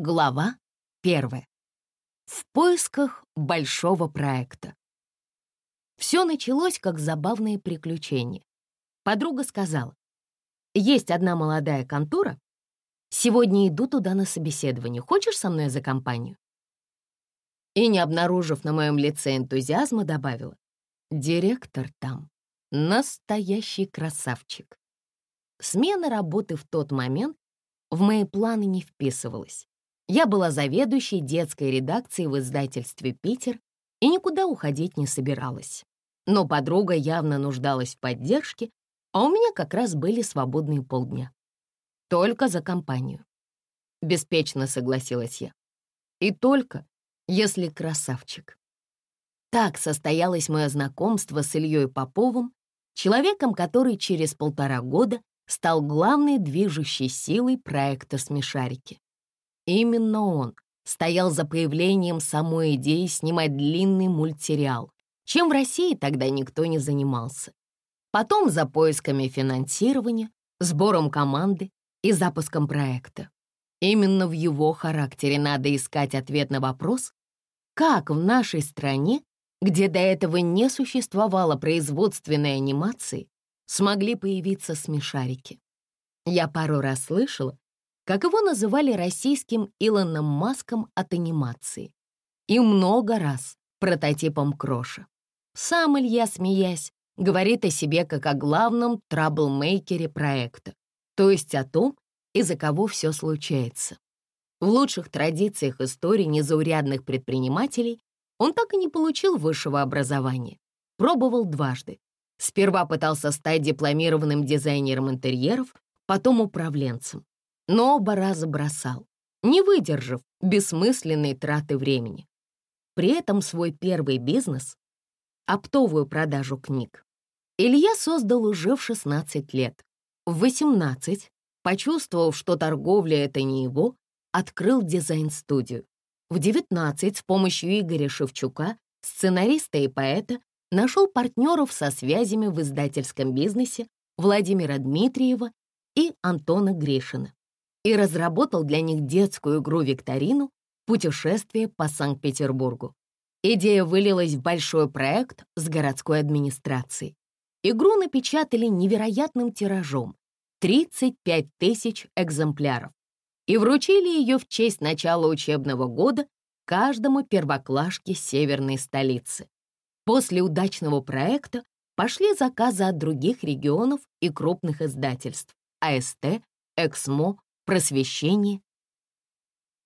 Глава первая. В поисках большого проекта. Все началось как забавное приключение. Подруга сказала, «Есть одна молодая контора. Сегодня иду туда на собеседование. Хочешь со мной за компанию?» И, не обнаружив на моем лице энтузиазма, добавила, «Директор там. Настоящий красавчик». Смена работы в тот момент в мои планы не вписывалась. Я была заведующей детской редакцией в издательстве «Питер» и никуда уходить не собиралась. Но подруга явно нуждалась в поддержке, а у меня как раз были свободные полдня. Только за компанию. Беспечно согласилась я. И только, если красавчик. Так состоялось мое знакомство с Ильей Поповым, человеком, который через полтора года стал главной движущей силой проекта «Смешарики». Именно он стоял за появлением самой идеи снимать длинный мультсериал, чем в России тогда никто не занимался. Потом за поисками финансирования, сбором команды и запуском проекта. Именно в его характере надо искать ответ на вопрос, как в нашей стране, где до этого не существовало производственной анимации, смогли появиться смешарики. Я пару раз слышала, как его называли российским Илоном Маском от анимации. И много раз прототипом Кроша. Сам Илья, смеясь, говорит о себе как о главном траблмейкере проекта, то есть о том, из-за кого все случается. В лучших традициях истории незаурядных предпринимателей он так и не получил высшего образования. Пробовал дважды. Сперва пытался стать дипломированным дизайнером интерьеров, потом управленцем но оба раза бросал, не выдержав бессмысленной траты времени. При этом свой первый бизнес — оптовую продажу книг — Илья создал уже в 16 лет. В 18, почувствовав, что торговля — это не его, открыл дизайн-студию. В 19 с помощью Игоря Шевчука, сценариста и поэта, нашел партнеров со связями в издательском бизнесе Владимира Дмитриева и Антона Гришина и разработал для них детскую игру-викторину «Путешествие по Санкт-Петербургу». Идея вылилась в большой проект с городской администрацией. Игру напечатали невероятным тиражом — 35 тысяч экземпляров и вручили ее в честь начала учебного года каждому первоклашке северной столицы. После удачного проекта пошли заказы от других регионов и крупных издательств — АСТ, Эксмо, просвещение.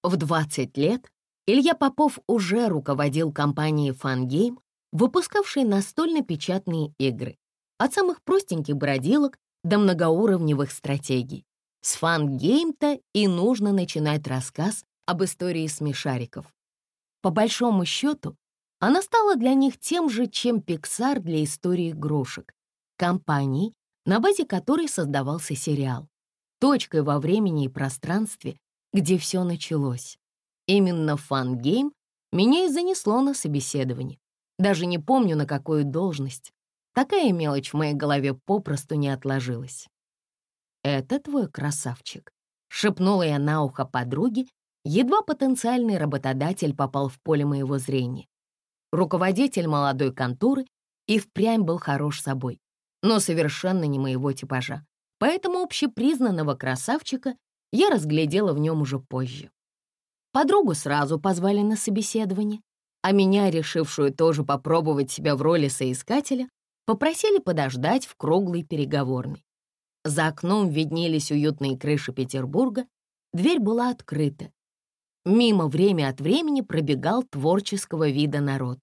В 20 лет Илья Попов уже руководил компанией «Фангейм», выпускавшей настольно-печатные игры, от самых простеньких бродилок до многоуровневых стратегий. С «Fun Game» -то и нужно начинать рассказ об истории смешариков. По большому счету, она стала для них тем же, чем Pixar для истории игрушек, компанией, на базе которой создавался сериал точкой во времени и пространстве, где все началось. Именно Fun Game меня и занесло на собеседование. Даже не помню, на какую должность. Такая мелочь в моей голове попросту не отложилась. «Это твой красавчик», — шепнула я на ухо подруге, едва потенциальный работодатель попал в поле моего зрения. Руководитель молодой конторы и впрямь был хорош собой, но совершенно не моего типажа поэтому общепризнанного красавчика я разглядела в нем уже позже. Подругу сразу позвали на собеседование, а меня, решившую тоже попробовать себя в роли соискателя, попросили подождать в круглой переговорной. За окном виднелись уютные крыши Петербурга, дверь была открыта. Мимо время от времени пробегал творческого вида народ.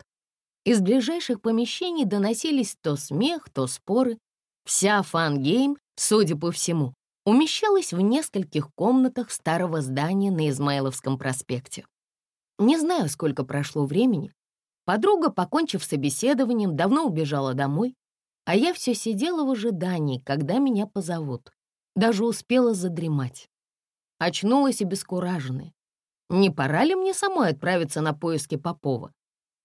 Из ближайших помещений доносились то смех, то споры. Вся Fun Game судя по всему, умещалась в нескольких комнатах старого здания на Измайловском проспекте. Не знаю, сколько прошло времени. Подруга, покончив собеседованием, давно убежала домой, а я все сидела в ожидании, когда меня позовут. Даже успела задремать. Очнулась обескураженная. Не пора ли мне самой отправиться на поиски Попова?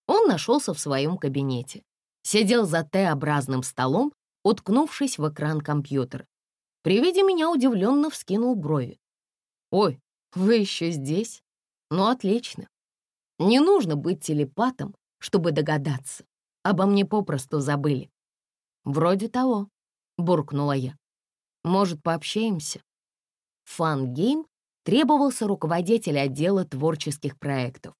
Он нашелся в своем кабинете. Сидел за Т-образным столом уткнувшись в экран компьютера. При виде меня удивленно вскинул брови. «Ой, вы еще здесь?» Ну, отлично. Не нужно быть телепатом, чтобы догадаться. Обо мне попросту забыли. Вроде того, буркнула я. Может, пообщаемся? Fun Game требовался руководитель отдела творческих проектов.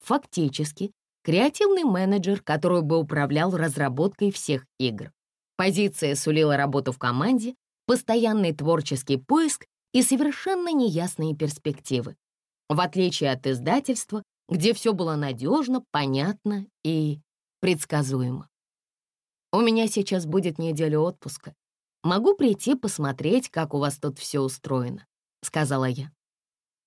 Фактически, креативный менеджер, который бы управлял разработкой всех игр. Позиция сулила работу в команде, постоянный творческий поиск и совершенно неясные перспективы. В отличие от издательства, где все было надежно, понятно и предсказуемо. У меня сейчас будет неделя отпуска. Могу прийти посмотреть, как у вас тут все устроено, сказала я.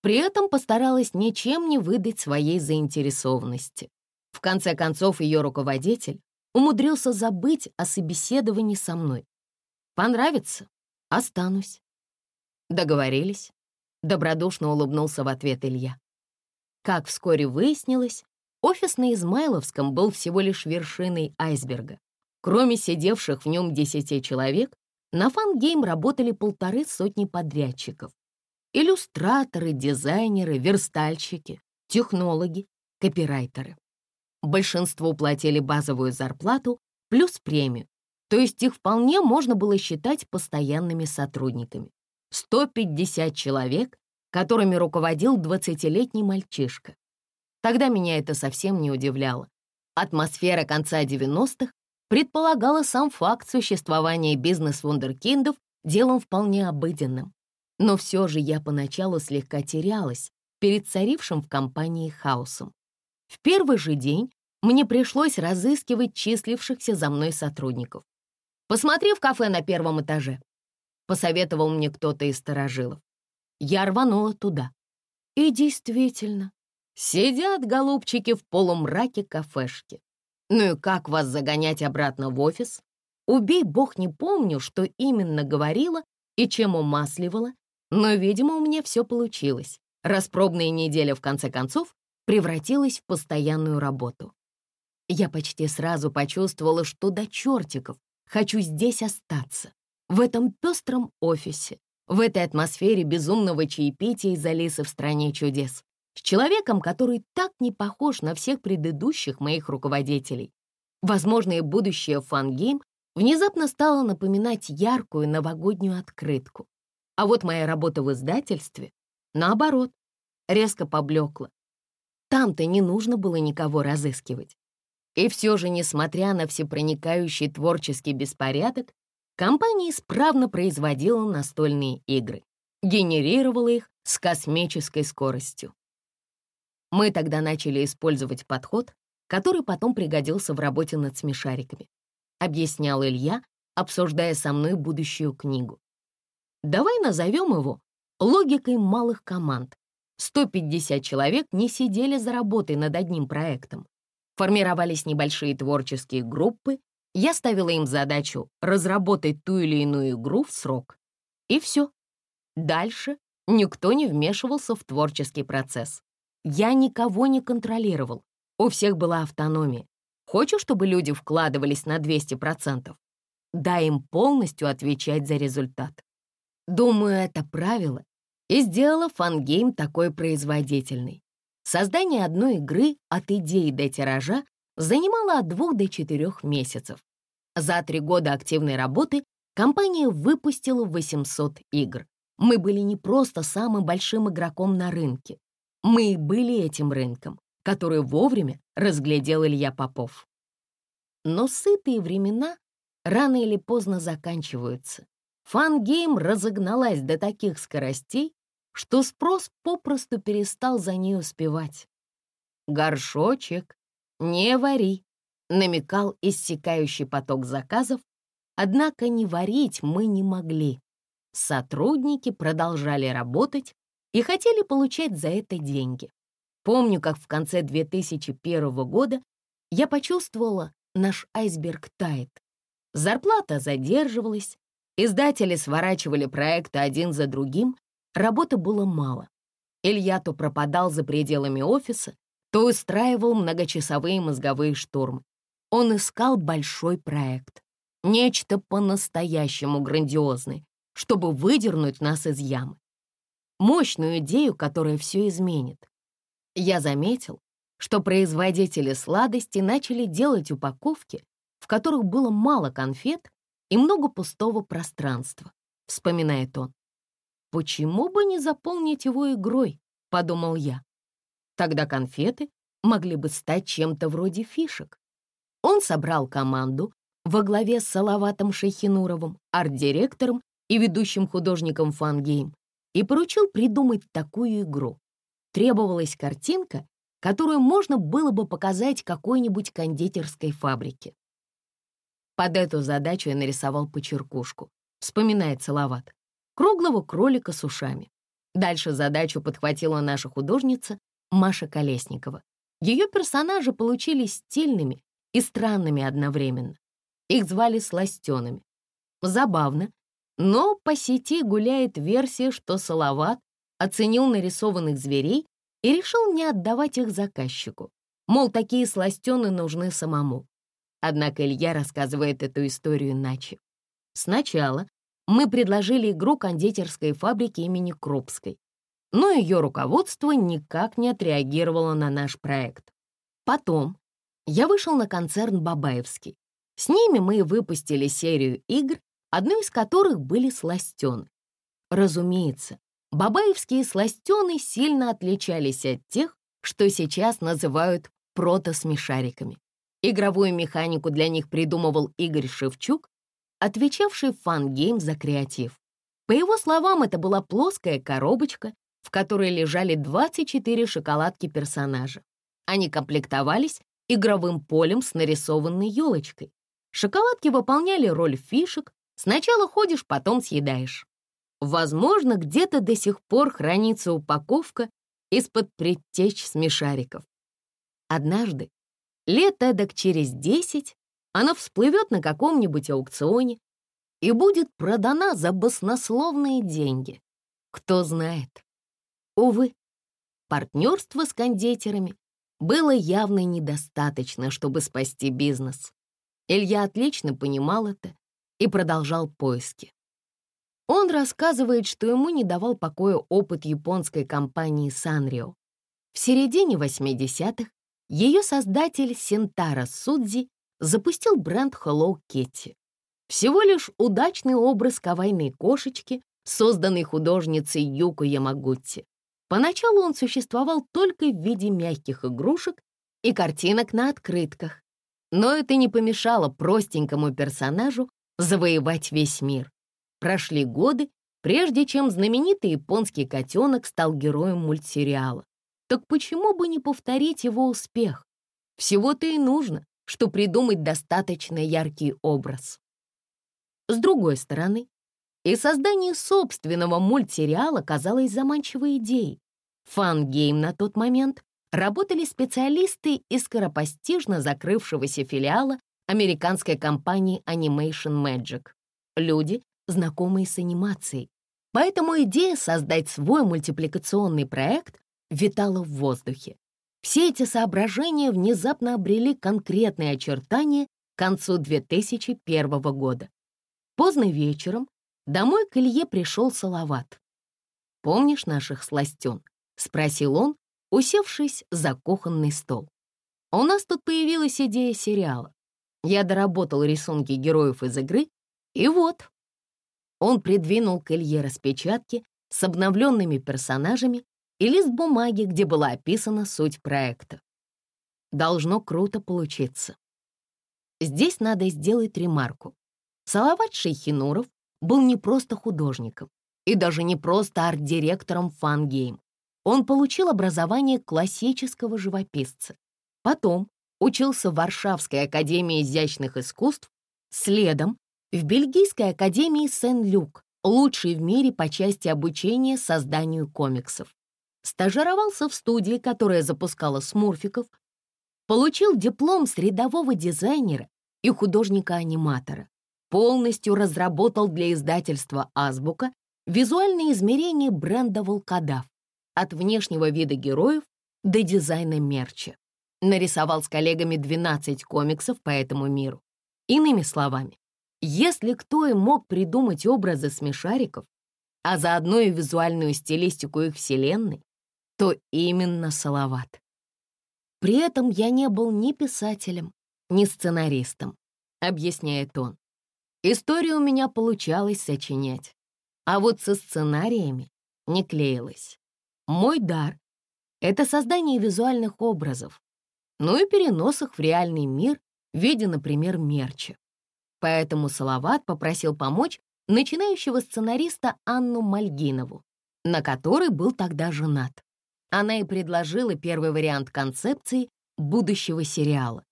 При этом постаралась ничем не выдать своей заинтересованности. В конце концов, ее руководитель умудрился забыть о собеседовании со мной. Понравится? Останусь. Договорились. Добродушно улыбнулся в ответ Илья. Как вскоре выяснилось, офис на Измайловском был всего лишь вершиной айсберга. Кроме сидевших в нем десяти человек, на Fun Game работали полторы сотни подрядчиков. Иллюстраторы, дизайнеры, верстальщики, технологи, копирайтеры. Большинству платили базовую зарплату плюс премию, то есть их вполне можно было считать постоянными сотрудниками. 150 человек, которыми руководил 20-летний мальчишка. Тогда меня это совсем не удивляло. Атмосфера конца 90-х предполагала сам факт существования бизнес-вундеркиндов делом вполне обыденным. Но все же я поначалу слегка терялась перед царившим в компании хаосом. В первый же день мне пришлось разыскивать числившихся за мной сотрудников. «Посмотри в кафе на первом этаже», — посоветовал мне кто-то из сторожилов. Я рванула туда. И действительно, сидят голубчики в полумраке кафешки. Ну и как вас загонять обратно в офис? Убей бог, не помню, что именно говорила и чем умасливала, но, видимо, у меня все получилось. Распробная неделя, в конце концов, превратилась в постоянную работу. Я почти сразу почувствовала, что до чертиков хочу здесь остаться, в этом пестром офисе, в этой атмосфере безумного чаепития из Алисы в «Стране чудес», с человеком, который так не похож на всех предыдущих моих руководителей. Возможно, и будущее Fun Game внезапно стало напоминать яркую новогоднюю открытку. А вот моя работа в издательстве, наоборот, резко поблекла. Там-то не нужно было никого разыскивать. И все же, несмотря на всепроникающий творческий беспорядок, компания исправно производила настольные игры, генерировала их с космической скоростью. Мы тогда начали использовать подход, который потом пригодился в работе над смешариками, объяснял Илья, обсуждая со мной будущую книгу. Давай назовем его логикой малых команд, 150 человек не сидели за работой над одним проектом. Формировались небольшие творческие группы, я ставила им задачу разработать ту или иную игру в срок. И все. Дальше никто не вмешивался в творческий процесс. Я никого не контролировал, у всех была автономия. Хочу, чтобы люди вкладывались на 200%? Дай им полностью отвечать за результат. Думаю, это правило и сделала фангейм такой производительный. Создание одной игры от идеи до тиража занимало от двух до четырех месяцев. За три года активной работы компания выпустила 800 игр. Мы были не просто самым большим игроком на рынке. Мы и были этим рынком, который вовремя разглядел Илья Попов. Но сытые времена рано или поздно заканчиваются. Fun Game разогналась до таких скоростей, что спрос попросту перестал за ней успевать. «Горшочек, не вари», — намекал иссякающий поток заказов, однако не варить мы не могли. Сотрудники продолжали работать и хотели получать за это деньги. Помню, как в конце 2001 года я почувствовала, наш айсберг тает. Зарплата задерживалась, издатели сворачивали проекты один за другим, Работы было мало. Илья то пропадал за пределами офиса, то устраивал многочасовые мозговые штурмы. Он искал большой проект, нечто по-настоящему грандиозное, чтобы выдернуть нас из ямы. Мощную идею, которая все изменит. Я заметил, что производители сладостей начали делать упаковки, в которых было мало конфет и много пустого пространства, вспоминает он. Почему бы не заполнить его игрой, подумал я. Тогда конфеты могли бы стать чем-то вроде фишек. Он собрал команду во главе с Салаватом Шейхинуровым, арт-директором и ведущим художником «Фангейм», и поручил придумать такую игру. Требовалась картинка, которую можно было бы показать какой-нибудь кондитерской фабрике. Под эту задачу я нарисовал почеркушку, вспоминает Салават, круглого кролика с ушами. Дальше задачу подхватила наша художница Маша Колесникова. Ее персонажи получились стильными и странными одновременно. Их звали сластенами. Забавно, но по сети гуляет версия, что Салават оценил нарисованных зверей и решил не отдавать их заказчику. Мол, такие сластены нужны самому. Однако Илья рассказывает эту историю иначе. Сначала мы предложили игру кондитерской фабрики имени Крупской, но ее руководство никак не отреагировало на наш проект. Потом я вышел на концерн «Бабаевский». С ними мы выпустили серию игр, одной из которых были сластены. Разумеется, бабаевские сластены сильно отличались от тех, что сейчас называют протосмешариками. Игровую механику для них придумывал Игорь Шевчук, отвечавший в Fun Game за креатив. По его словам, это была плоская коробочка, в которой лежали 24 шоколадки-персонажа. Они комплектовались игровым полем с нарисованной елочкой. Шоколадки выполняли роль фишек, сначала ходишь, потом съедаешь. Возможно, где-то до сих пор хранится упаковка из-под предтеч смешариков. Однажды, лет эдак через десять, она всплывет на каком-нибудь аукционе и будет продана за баснословные деньги. Кто знает. Увы, партнерство с кондитерами было явно недостаточно, чтобы спасти бизнес. Илья отлично понимал это и продолжал поиски. Он рассказывает, что ему не давал покоя опыт японской компании Санрио. В середине 80-х ее создатель Синтара Судзи запустил бренд Hello Kitty. Всего лишь удачный образ кавайной кошечки, созданный художницей Юко Ямагути. Поначалу он существовал только в виде мягких игрушек и картинок на открытках. Но это не помешало простенькому персонажу завоевать весь мир. Прошли годы, прежде чем знаменитый японский котенок стал героем мультсериала. Так почему бы не повторить его успех? Всего-то и нужно, что придумать достаточно яркий образ. С другой стороны, и создание собственного мультсериала казалось заманчивой идеей. В Fun Game на тот момент работали специалисты из скоропостижно закрывшегося филиала американской компании Animation Magic. Люди, знакомые с анимацией. Поэтому идея создать свой мультипликационный проект витала в воздухе. Все эти соображения внезапно обрели конкретные очертания к концу 2001 года. Поздно вечером домой к Илье пришел Салават. «Помнишь наших сластен?» — спросил он, усевшись за кухонный стол. «У нас тут появилась идея сериала. Я доработал рисунки героев из игры, и вот». Он придвинул к Илье распечатки с обновленными персонажами и лист бумаги, где была описана суть проекта. Должно круто получиться. Здесь надо сделать ремарку. Салават Шайхинуров был не просто художником и даже не просто арт-директором Fun Game. Он получил образование классического живописца. Потом учился в Варшавской академии изящных искусств, следом в Бельгийской академии Сен-Люк, лучшей в мире по части обучения созданию комиксов. Стажировался в студии, которая запускала смурфиков, получил диплом средового дизайнера и художника-аниматора, полностью разработал для издательства «Азбука» визуальные измерения бренда «Волкодав», от внешнего вида героев до дизайна мерча. Нарисовал с коллегами 12 комиксов по этому миру. Иными словами, если кто и мог придумать образы смешариков, а заодно и визуальную стилистику их вселенной, что именно Салават. При этом я не был ни писателем, ни сценаристом, объясняет он. Историю у меня получалось сочинять, а вот со сценариями не клеилось. Мой дар — это создание визуальных образов, ну и перенос их в реальный мир в виде, например, мерча. Поэтому Салават попросил помочь начинающего сценариста Анну Мальгинову, на которой был тогда женат. Она и предложила первый вариант концепции будущего сериала.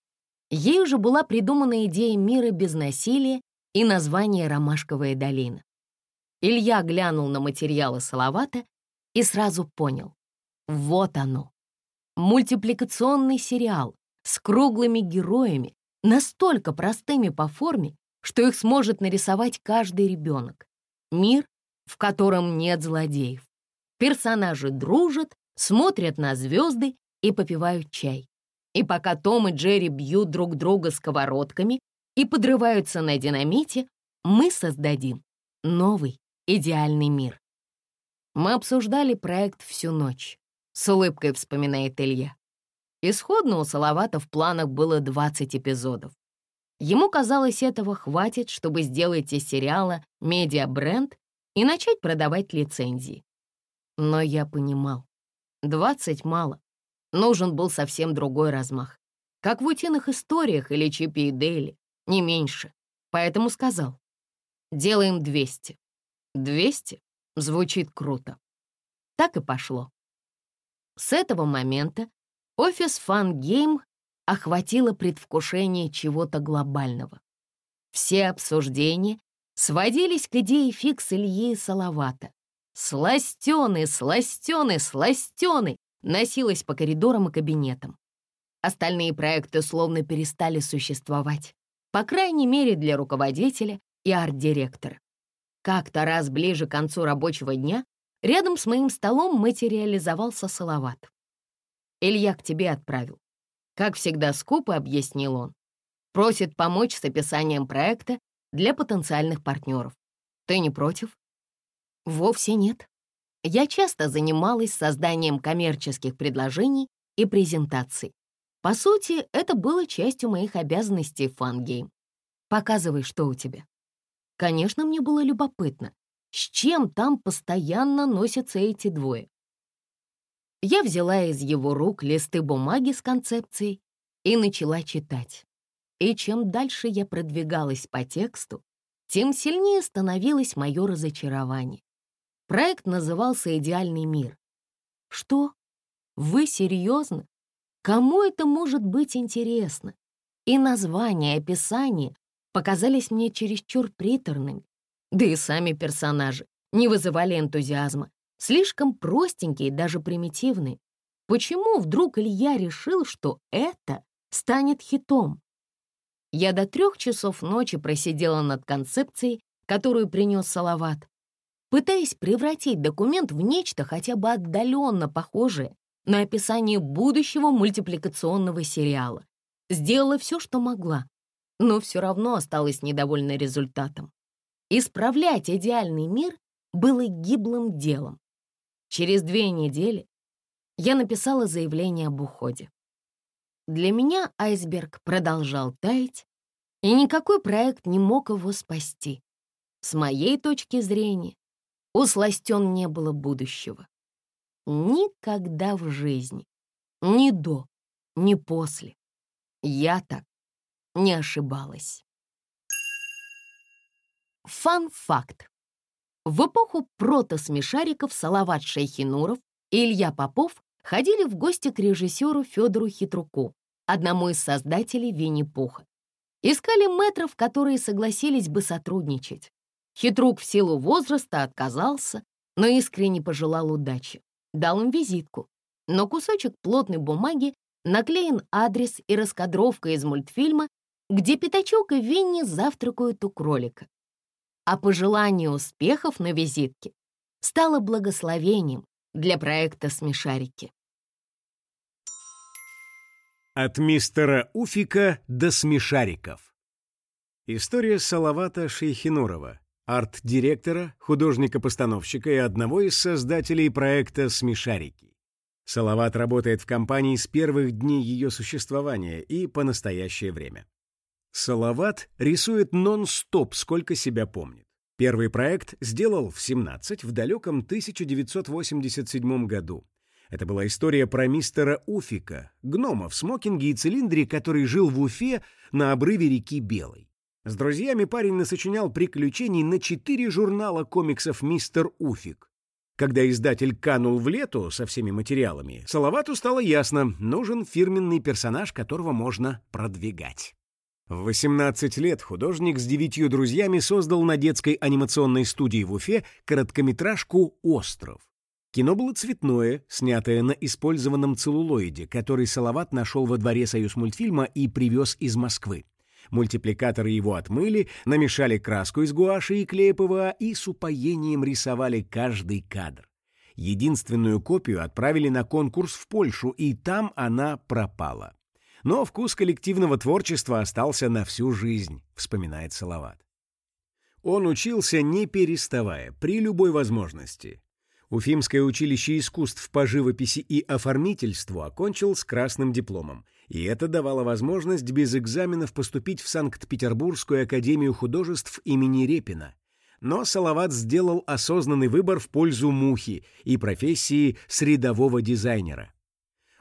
Ей уже была придумана идея мира без насилия и название «Ромашковая долина». Илья глянул на материалы Салавата и сразу понял. Вот оно. Мультипликационный сериал с круглыми героями, настолько простыми по форме, что их сможет нарисовать каждый ребенок. Мир, в котором нет злодеев. Персонажи дружат, смотрят на звезды и попивают чай. И пока Том и Джерри бьют друг друга сковородками и подрываются на динамите, мы создадим новый идеальный мир. Мы обсуждали проект всю ночь. С улыбкой вспоминает Илья. Исходно у Салавата в планах было 20 эпизодов. Ему казалось, этого хватит, чтобы сделать из сериала медиа-бренд и начать продавать лицензии. Но я понимал, 20 мало. Нужен был совсем другой размах. Как в утиных историях или Чипи и Дейли, не меньше. Поэтому сказал, делаем 200. 200 звучит круто. Так и пошло. С этого момента офис Fun Game охватило предвкушение чего-то глобального. Все обсуждения сводились к идее фикс Ильи Салавата. «Сластены, сластены, сластены!» носилась по коридорам и кабинетам. Остальные проекты словно перестали существовать, по крайней мере для руководителя и арт-директора. Как-то раз ближе к концу рабочего дня рядом с моим столом материализовался Салават. «Илья к тебе отправил. Как всегда скупо объяснил он. Просит помочь с описанием проекта для потенциальных партнеров. Ты не против? Вовсе нет. Я часто занималась созданием коммерческих предложений и презентаций. По сути, это было частью моих обязанностей в фангейм. Показывай, что у тебя. Конечно, мне было любопытно, с чем там постоянно носятся эти двое. Я взяла из его рук листы бумаги с концепцией и начала читать. И чем дальше я продвигалась по тексту, тем сильнее становилось мое разочарование. Проект назывался «Идеальный мир». Что? Вы серьезно? Кому это может быть интересно? И название, и описание показались мне чересчур приторными. Да и сами персонажи не вызывали энтузиазма, слишком простенький и даже примитивный. Почему вдруг Илья решил, что это станет хитом? Я до трех часов ночи просидела над концепцией, которую принес Салават, пытаясь превратить документ в нечто хотя бы отдаленно похожее на описание будущего мультипликационного сериала. Сделала все, что могла, но все равно осталась недовольна результатом. Исправлять идеальный мир было гиблым делом. Через две недели я написала заявление об уходе. Для меня айсберг продолжал таять, и никакой проект не мог его спасти. С моей точки зрения, у сластен не было будущего. Никогда в жизни. Ни до, ни после. Я так не ошибалась. Фан-факт. В эпоху протосмешариков Салават Шейхинуров и Илья Попов ходили в гости к режиссеру Федору Хитруку, одному из создателей Винни-Пуха. Искали метров, которые согласились бы сотрудничать. Хитрук в силу возраста отказался, но искренне пожелал удачи. Дал им визитку. Но кусочек плотной бумаги наклеен адрес и раскадровка из мультфильма, где Пятачок и Винни завтракают у кролика а пожелание успехов на визитке стало благословением для проекта «Смешарики». От мистера Уфика до смешариков. История Салавата Шейхинурова, арт-директора, художника-постановщика и одного из создателей проекта «Смешарики». Салават работает в компании с первых дней ее существования и по настоящее время. Салават рисует нон-стоп, сколько себя помнит. Первый проект сделал в 17 в далеком 1987 году. Это была история про мистера Уфика, гнома в смокинге и цилиндре, который жил в Уфе на обрыве реки Белой. С друзьями парень насочинял приключений на четыре журнала комиксов «Мистер Уфик». Когда издатель канул в лету со всеми материалами, Салавату стало ясно, нужен фирменный персонаж, которого можно продвигать. В 18 лет художник с девятью друзьями создал на детской анимационной студии в Уфе короткометражку «Остров». Кино было цветное, снятое на использованном целлулоиде, который Салават нашел во дворе Союзмультфильма и привез из Москвы. Мультипликаторы его отмыли, намешали краску из гуаши и клея ПВА и с упоением рисовали каждый кадр. Единственную копию отправили на конкурс в Польшу, и там она пропала. Но вкус коллективного творчества остался на всю жизнь, вспоминает Салават. Он учился не переставая, при любой возможности. Уфимское училище искусств по живописи и оформительству окончил с красным дипломом, и это давало возможность без экзаменов поступить в Санкт-Петербургскую академию художеств имени Репина. Но Салават сделал осознанный выбор в пользу мухи и профессии средового дизайнера.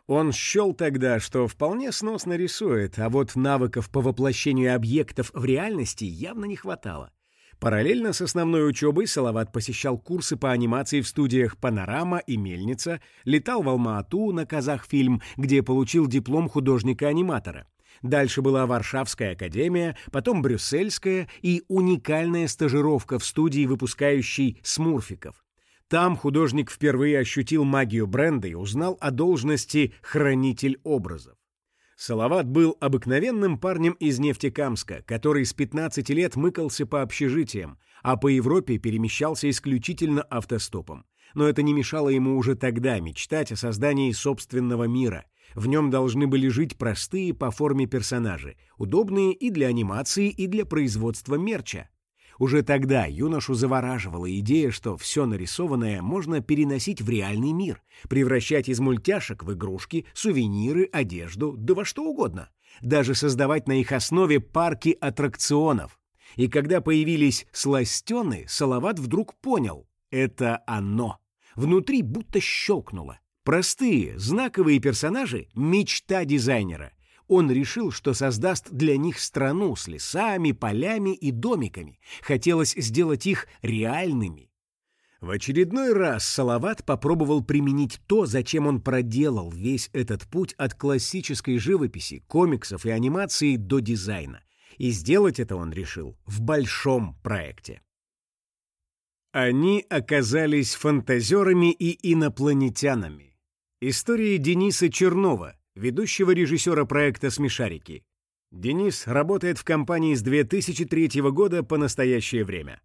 Он счел тогда, что вполне сносно рисует, а вот навыков по воплощению объектов в реальности явно не хватало. Параллельно с основной учебой Салават посещал курсы по анимации в студиях «Панорама» и «Мельница», летал в Алма-Ату на «Казахфильм», где получил диплом художника-аниматора. Дальше была Варшавская академия, потом Брюссельская и уникальная стажировка в студии, выпускающей «Смурфиков». Там художник впервые ощутил магию бренда и узнал о должности «хранитель образов». Салават был обыкновенным парнем из Нефтекамска, который с 15 лет мыкался по общежитиям, а по Европе перемещался исключительно автостопом. Но это не мешало ему уже тогда мечтать о создании собственного мира. В нем должны были жить простые по форме персонажи, удобные и для анимации, и для производства мерча. Уже тогда юношу завораживала идея, что все нарисованное можно переносить в реальный мир, превращать из мультяшек в игрушки, сувениры, одежду, да во что угодно. Даже создавать на их основе парки аттракционов. И когда появились сластены, Салават вдруг понял — это оно. Внутри будто щелкнуло. Простые, знаковые персонажи — мечта дизайнера он решил, что создаст для них страну с лесами, полями и домиками. Хотелось сделать их реальными. В очередной раз Салават попробовал применить то, зачем он проделал весь этот путь от классической живописи, комиксов и анимации до дизайна. И сделать это он решил в большом проекте. Они оказались фантазерами и инопланетянами. История Дениса Чернова, ведущего режиссера проекта «Смешарики». Денис работает в компании с 2003 года по настоящее время.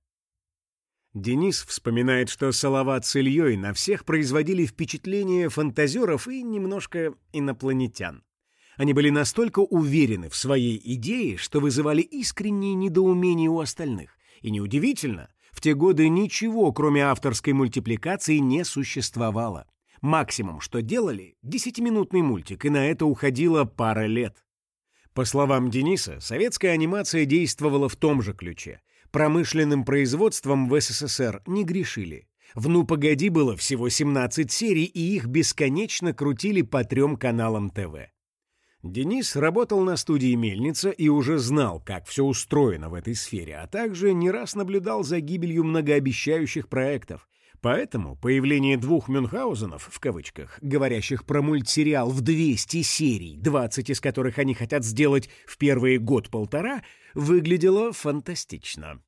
Денис вспоминает, что Салават с Ильей на всех производили впечатление фантазеров и немножко инопланетян. Они были настолько уверены в своей идее, что вызывали искреннее недоумение у остальных. И неудивительно, в те годы ничего, кроме авторской мультипликации, не существовало. Максимум, что делали, десятиминутный мультик, и на это уходило пара лет. По словам Дениса, советская анимация действовала в том же ключе. Промышленным производством в СССР не грешили. В «Ну, погоди» было всего 17 серий, и их бесконечно крутили по трем каналам ТВ. Денис работал на студии «Мельница» и уже знал, как все устроено в этой сфере, а также не раз наблюдал за гибелью многообещающих проектов, Поэтому появление двух Мюнхгаузенов, в кавычках, говорящих про мультсериал в 200 серий, 20 из которых они хотят сделать в первые год-полтора, выглядело фантастично.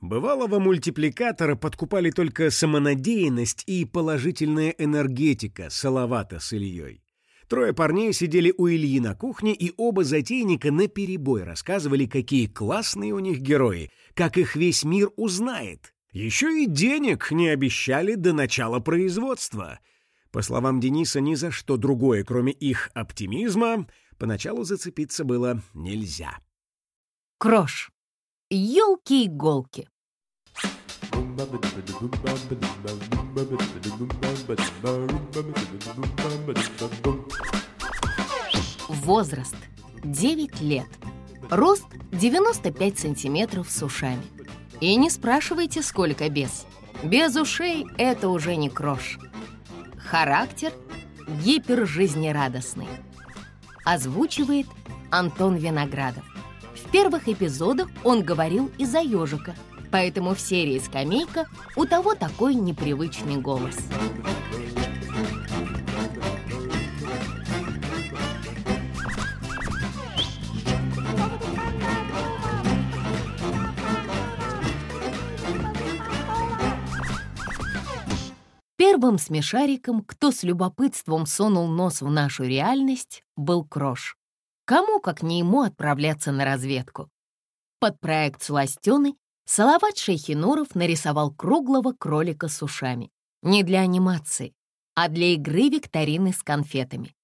Бывалого мультипликатора подкупали только самонадеянность и положительная энергетика Салавата с Ильей. Трое парней сидели у Ильи на кухне, и оба затейника наперебой рассказывали, какие классные у них герои, как их весь мир узнает. Еще и денег не обещали до начала производства. По словам Дениса, ни за что другое, кроме их оптимизма, поначалу зацепиться было нельзя. Крош. Ёлки-иголки. Возраст 9 лет. Рост 95 сантиметров с ушами. И не спрашивайте, сколько без. Без ушей это уже не крош. Характер гипержизнерадостный. Озвучивает Антон Виноградов. В первых эпизодах он говорил из-за ежика, поэтому в серии «Скамейка» у того такой непривычный голос. Первым смешариком, кто с любопытством сунул нос в нашу реальность, был Крош. Кому, как не ему, отправляться на разведку? Под проект «Сластены» Салават Шейхинуров нарисовал круглого кролика с ушами. Не для анимации, а для игры викторины с конфетами.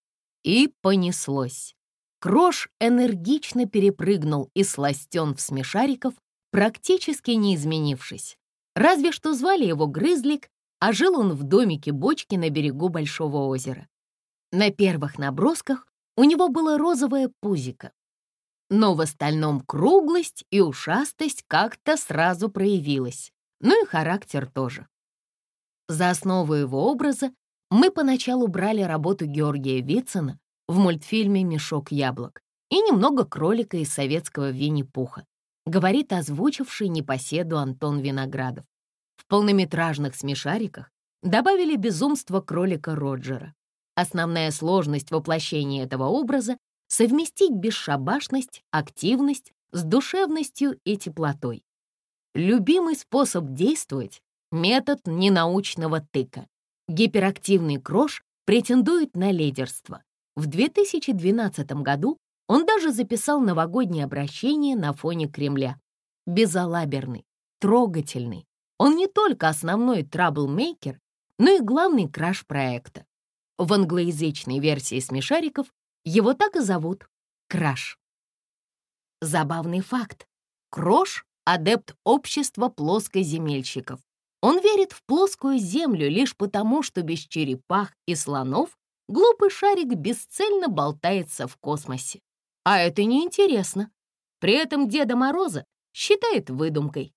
И понеслось. Крош энергично перепрыгнул из сластен в смешариков, практически не изменившись. Разве что звали его Грызлик а жил он в домике бочки на берегу Большого озера. На первых набросках у него было розовое пузико, но в остальном круглость и ушастость как-то сразу проявилась, ну и характер тоже. За основу его образа мы поначалу брали работу Георгия Вицина в мультфильме «Мешок яблок» и немного кролика из советского Винни-Пуха, говорит озвучивший непоседу Антон Виноградов. В полнометражных смешариках добавили безумство кролика Роджера. Основная сложность воплощения этого образа — совместить бесшабашность, активность с душевностью и теплотой. Любимый способ действовать — метод ненаучного тыка. Гиперактивный Крош претендует на лидерство. В 2012 году он даже записал новогоднее обращение на фоне Кремля. Безалаберный, трогательный, он не только основной траблмейкер, но и главный краш проекта. В англоязычной версии смешариков его так и зовут — Краш. Забавный факт. Крош — адепт общества плоскоземельщиков. Он верит в плоскую землю лишь потому, что без черепах и слонов глупый шарик бесцельно болтается в космосе. А это неинтересно. При этом Деда Мороза считает выдумкой.